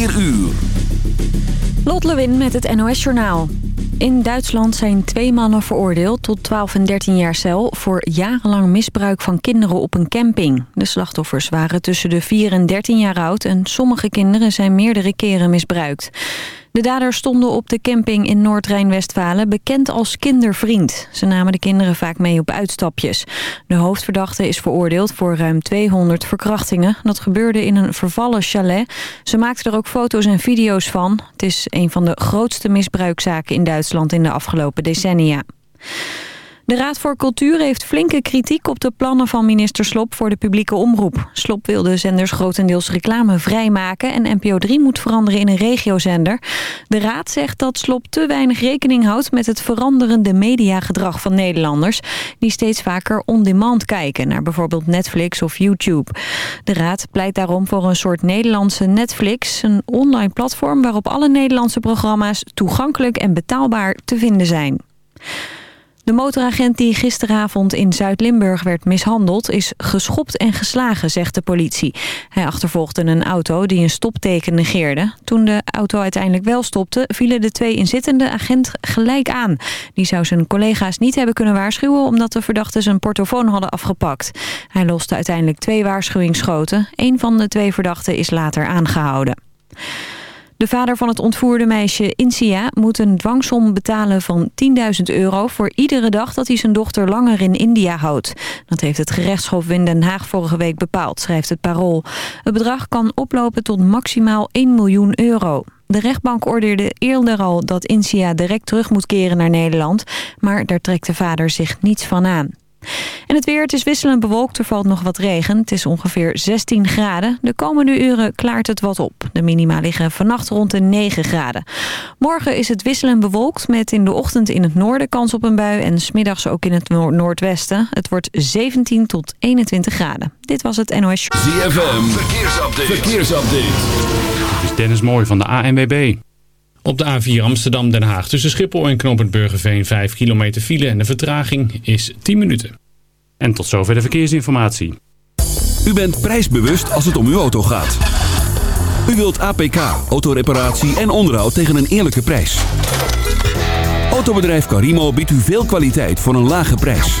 4 uur. Lot Lewin met het NOS Journaal. In Duitsland zijn twee mannen veroordeeld tot 12 en 13 jaar cel... voor jarenlang misbruik van kinderen op een camping. De slachtoffers waren tussen de 4 en 13 jaar oud... en sommige kinderen zijn meerdere keren misbruikt. De daders stonden op de camping in Noord-Rijn-Westfalen bekend als kindervriend. Ze namen de kinderen vaak mee op uitstapjes. De hoofdverdachte is veroordeeld voor ruim 200 verkrachtingen. Dat gebeurde in een vervallen chalet. Ze maakten er ook foto's en video's van. Het is een van de grootste misbruikzaken in Duitsland in de afgelopen decennia. De Raad voor Cultuur heeft flinke kritiek op de plannen van minister Slop voor de publieke omroep. Slop wil de zenders grotendeels reclame vrijmaken en NPO 3 moet veranderen in een regiozender. De Raad zegt dat Slop te weinig rekening houdt met het veranderende mediagedrag van Nederlanders, die steeds vaker on-demand kijken naar bijvoorbeeld Netflix of YouTube. De Raad pleit daarom voor een soort Nederlandse Netflix, een online platform waarop alle Nederlandse programma's toegankelijk en betaalbaar te vinden zijn. De motoragent die gisteravond in Zuid-Limburg werd mishandeld... is geschopt en geslagen, zegt de politie. Hij achtervolgde een auto die een stopteken negeerde. Toen de auto uiteindelijk wel stopte... vielen de twee inzittende agent gelijk aan. Die zou zijn collega's niet hebben kunnen waarschuwen... omdat de verdachten zijn portofoon hadden afgepakt. Hij loste uiteindelijk twee waarschuwingsschoten. Een van de twee verdachten is later aangehouden. De vader van het ontvoerde meisje Insia moet een dwangsom betalen van 10.000 euro... voor iedere dag dat hij zijn dochter langer in India houdt. Dat heeft het gerechtshof in Den Haag vorige week bepaald, schrijft het Parool. Het bedrag kan oplopen tot maximaal 1 miljoen euro. De rechtbank oordeelde eerder al dat Insia direct terug moet keren naar Nederland... maar daar trekt de vader zich niets van aan. En het weer, het is wisselend bewolkt, er valt nog wat regen. Het is ongeveer 16 graden. De komende uren klaart het wat op. De minima liggen vannacht rond de 9 graden. Morgen is het wisselend bewolkt met in de ochtend in het noorden kans op een bui... en smiddags ook in het noordwesten. Het wordt 17 tot 21 graden. Dit was het NOS ZFM, verkeersupdate. verkeersupdate. Dit is Dennis Mooi van de ANWB. Op de A4 Amsterdam-Den Haag tussen Schiphol en Knoopend Burgerveen 5 kilometer file en de vertraging is 10 minuten. En tot zover de verkeersinformatie. U bent prijsbewust als het om uw auto gaat. U wilt APK, autoreparatie en onderhoud tegen een eerlijke prijs. Autobedrijf Carimo biedt u veel kwaliteit voor een lage prijs.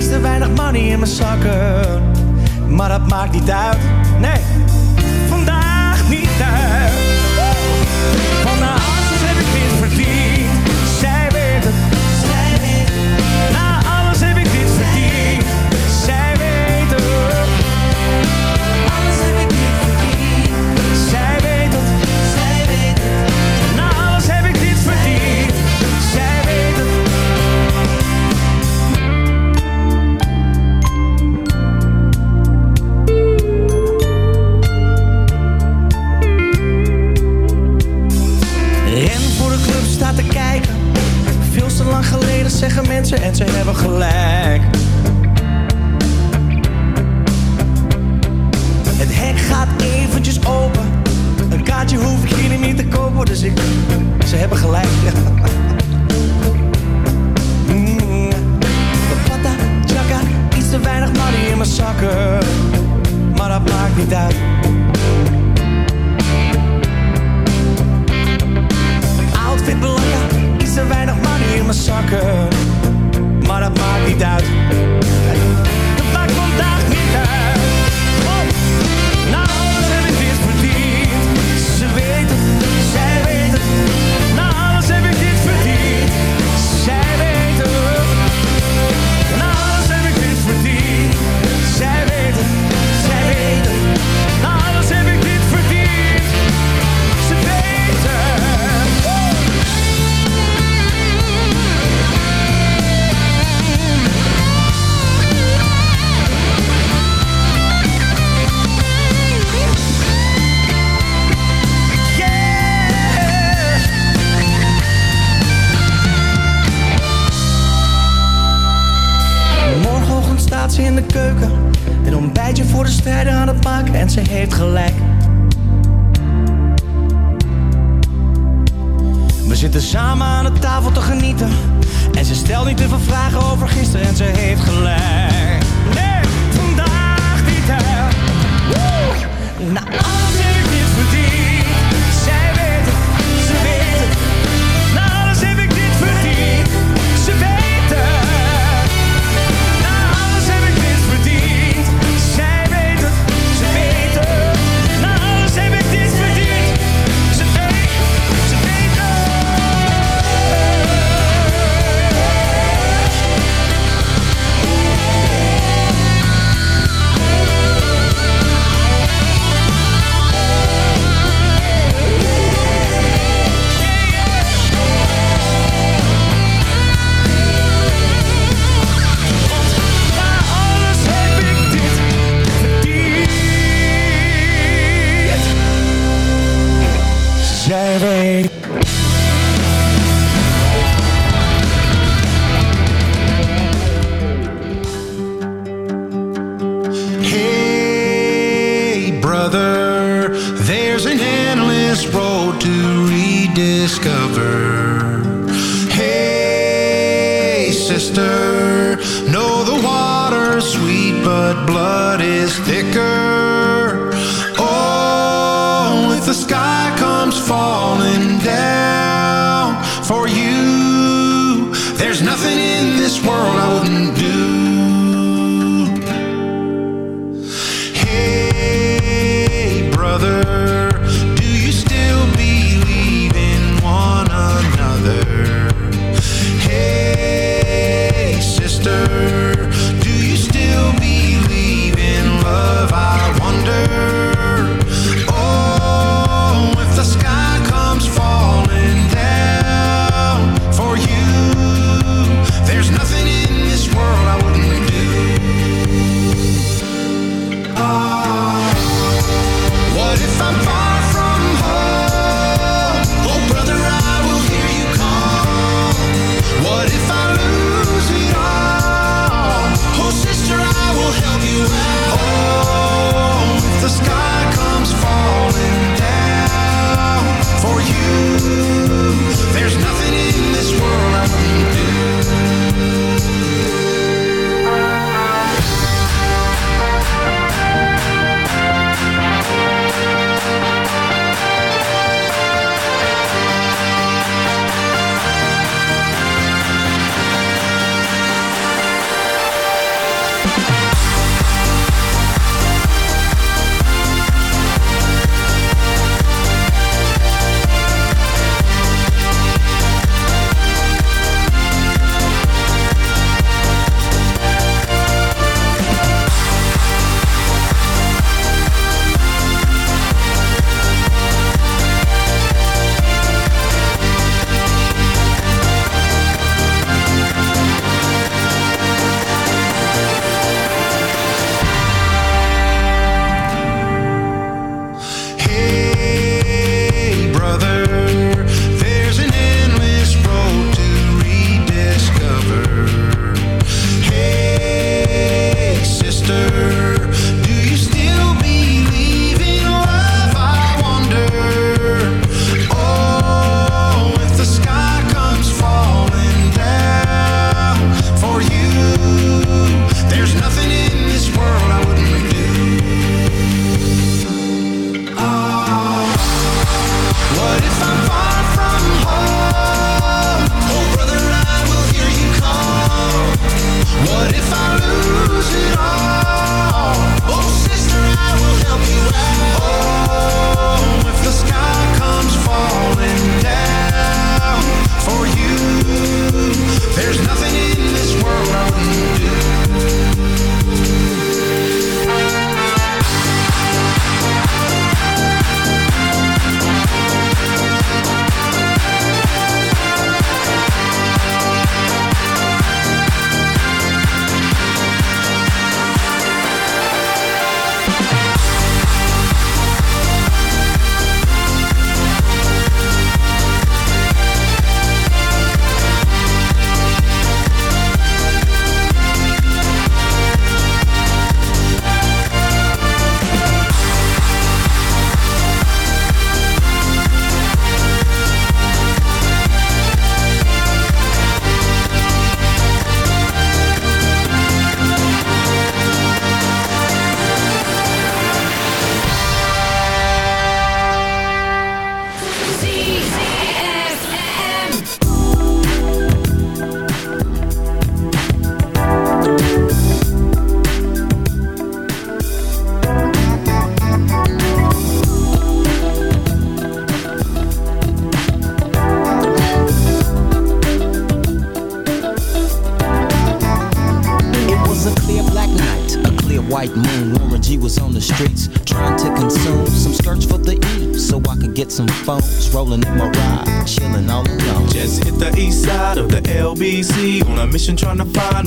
iets te weinig money in mijn zakken. Maar dat maakt niet uit. Nee, vandaag niet uit. geleden zeggen mensen en ze hebben gelijk. Het hek gaat eventjes open. Een kaartje hoef ik hier niet te kopen, dus ik... Ze hebben gelijk, ja. Mm. Chaka, iets te weinig money in mijn zakken. Maar dat maakt niet uit.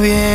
bien.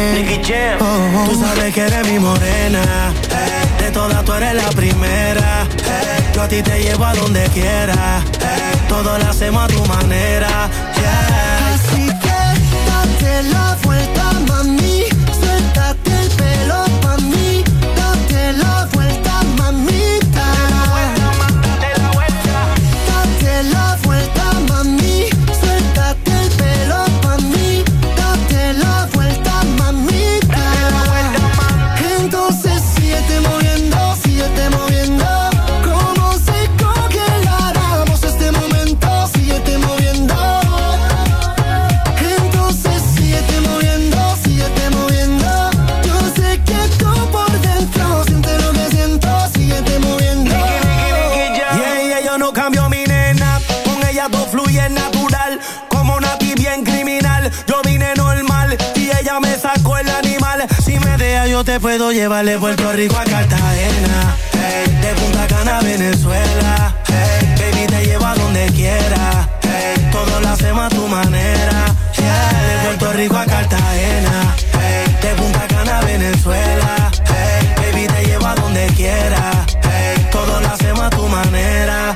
bien criminal. Yo vine normal y ella me sacó el animal. Si me deja, yo te puedo llevar de Puerto Rico a Cartagena. De Punta Cana a Venezuela. Baby, te llevo a donde quiera. Hey, todo lo hacemos a tu manera. De Puerto Rico a Cartagena. De Punta Cana a Venezuela. Hey, baby, te llevo a donde quiera. Hey, todo lo hacemos a tu manera.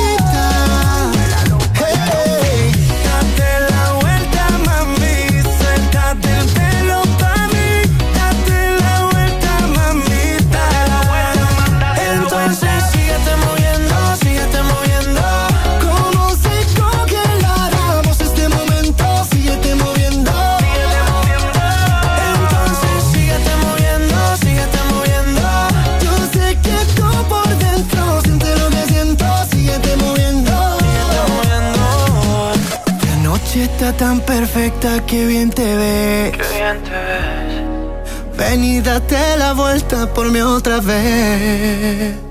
tan perfecta que bien te ves. Qué bien te ves. Ven y date la vuelta por mí otra vez.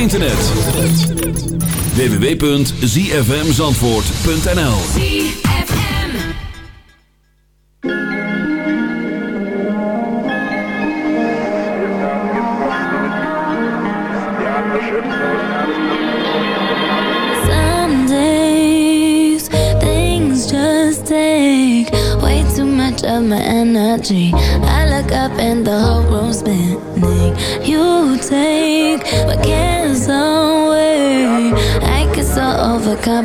internet. www.zfmzandvoort.nl energy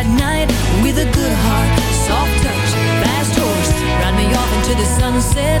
white night, with a good heart, soft touch, fast horse, ride me off into the sunset.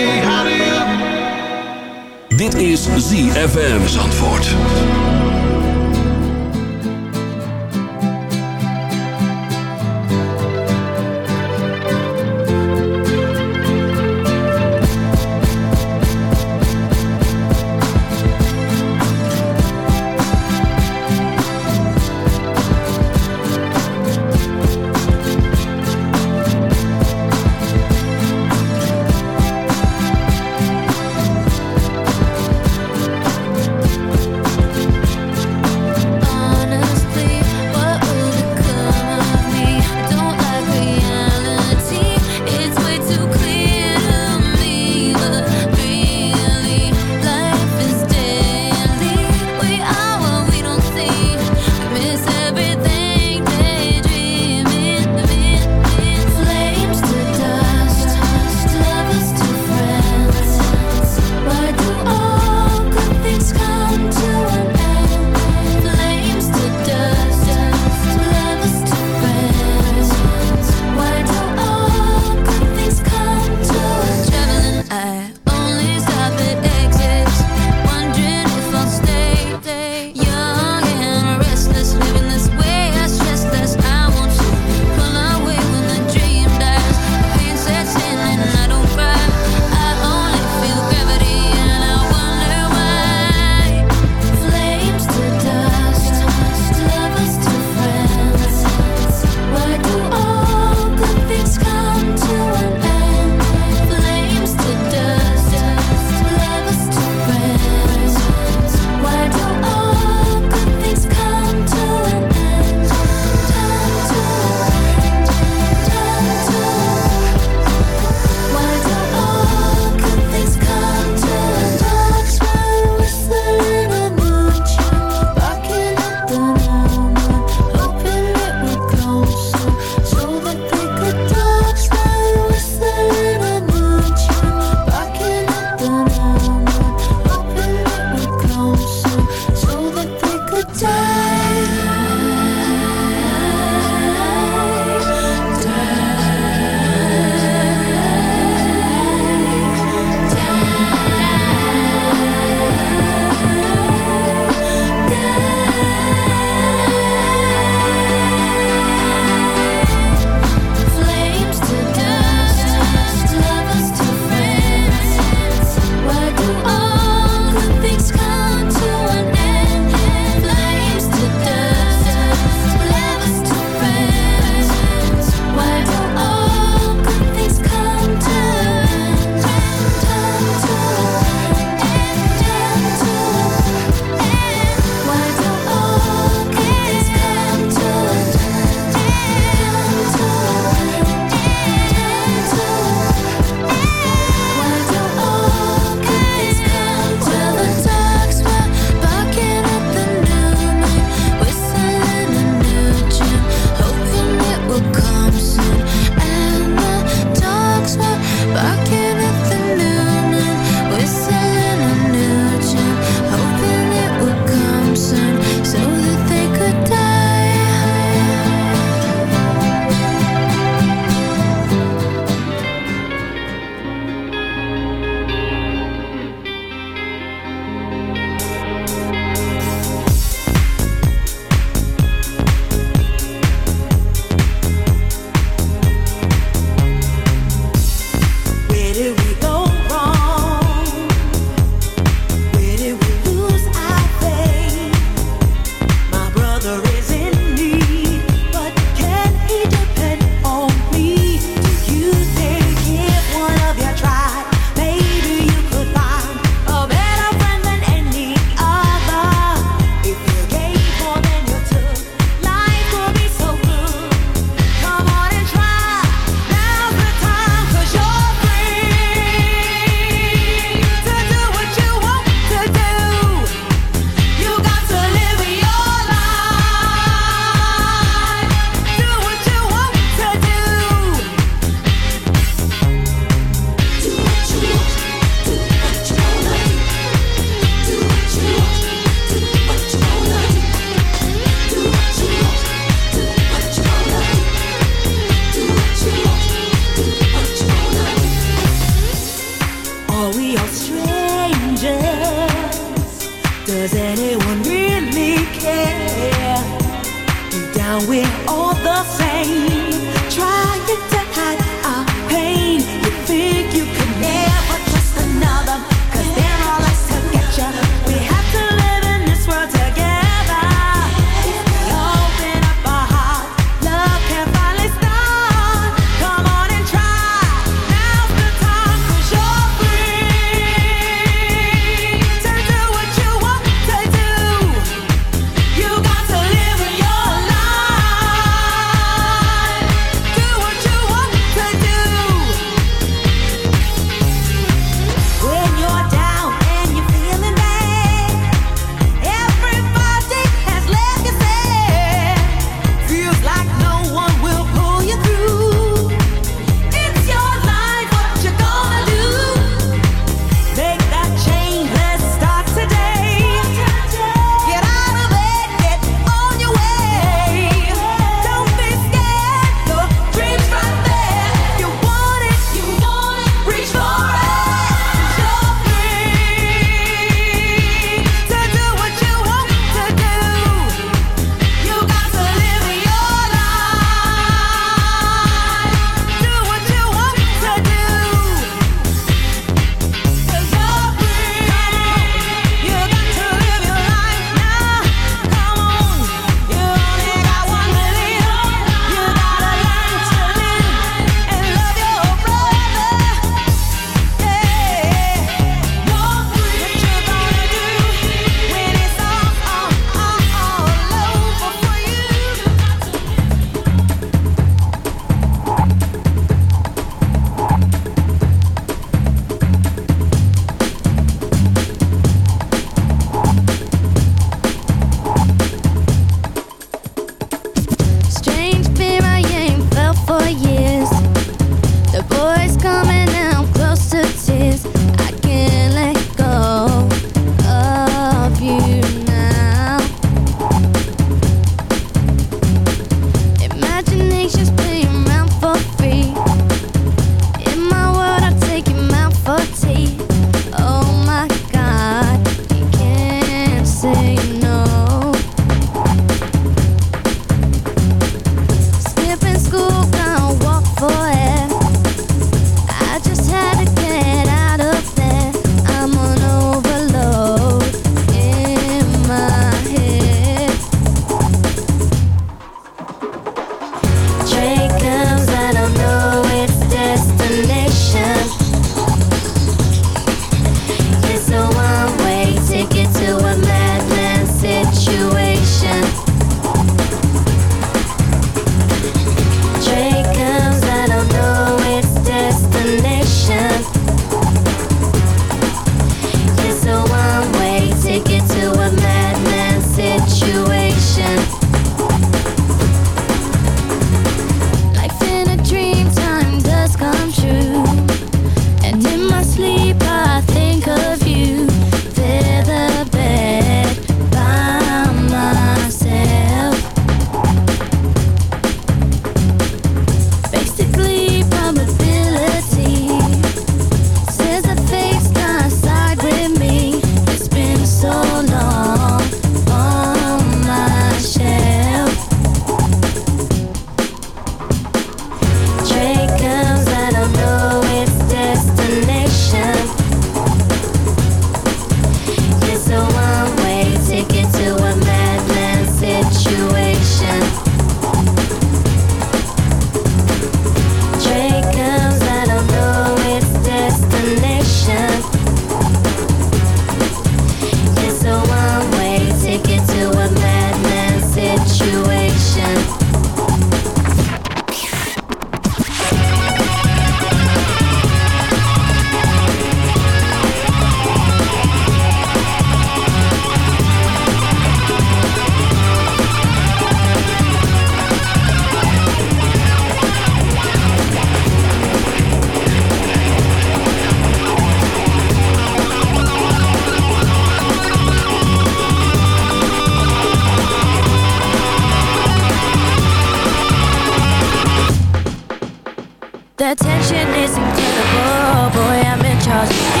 Tension is incredible, boy, I'm in charge.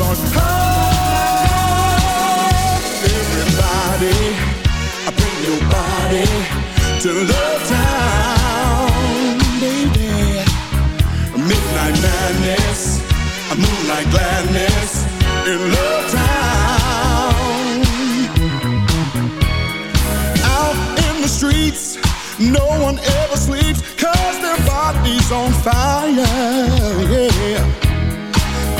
12 o'clock. Everybody, I bring your body to Love Town, baby. Midnight madness, moonlight gladness in Love Town. Out in the streets, no one ever sleeps cause their body's on fire. Yeah.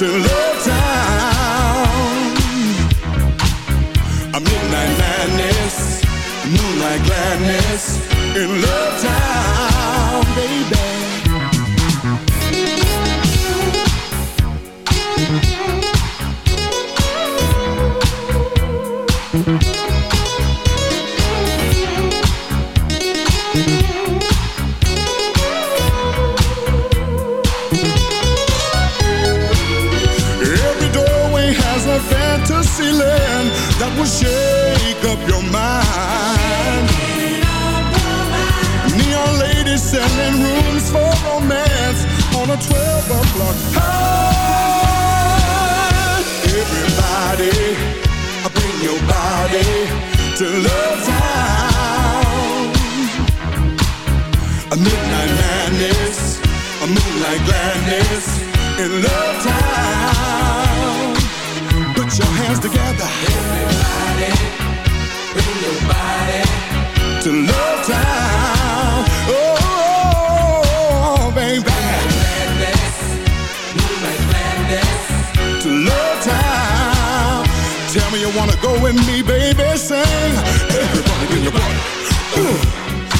to Love Town. A midnight madness, moonlight gladness in Love with me, baby. Sing. Everybody, bring your body.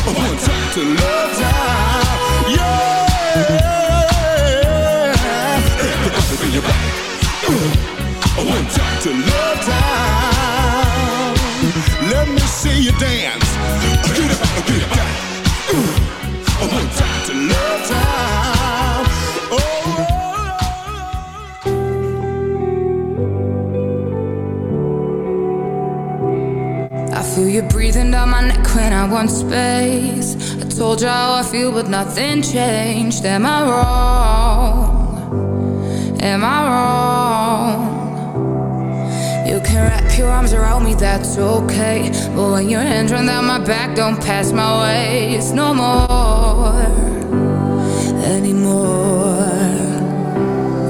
One time to Love space. I told you how I feel, but nothing changed. Am I wrong? Am I wrong? You can wrap your arms around me, that's okay. But when your hands run down my back, don't pass my waist no more. Anymore.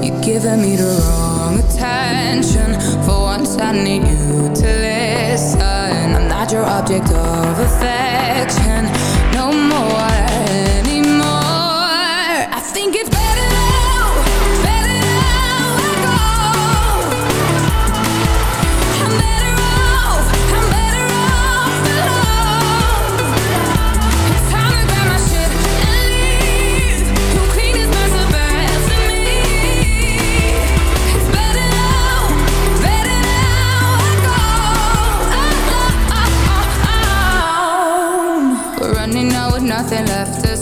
You're giving me the wrong attention. For once, I need you object of affection. No more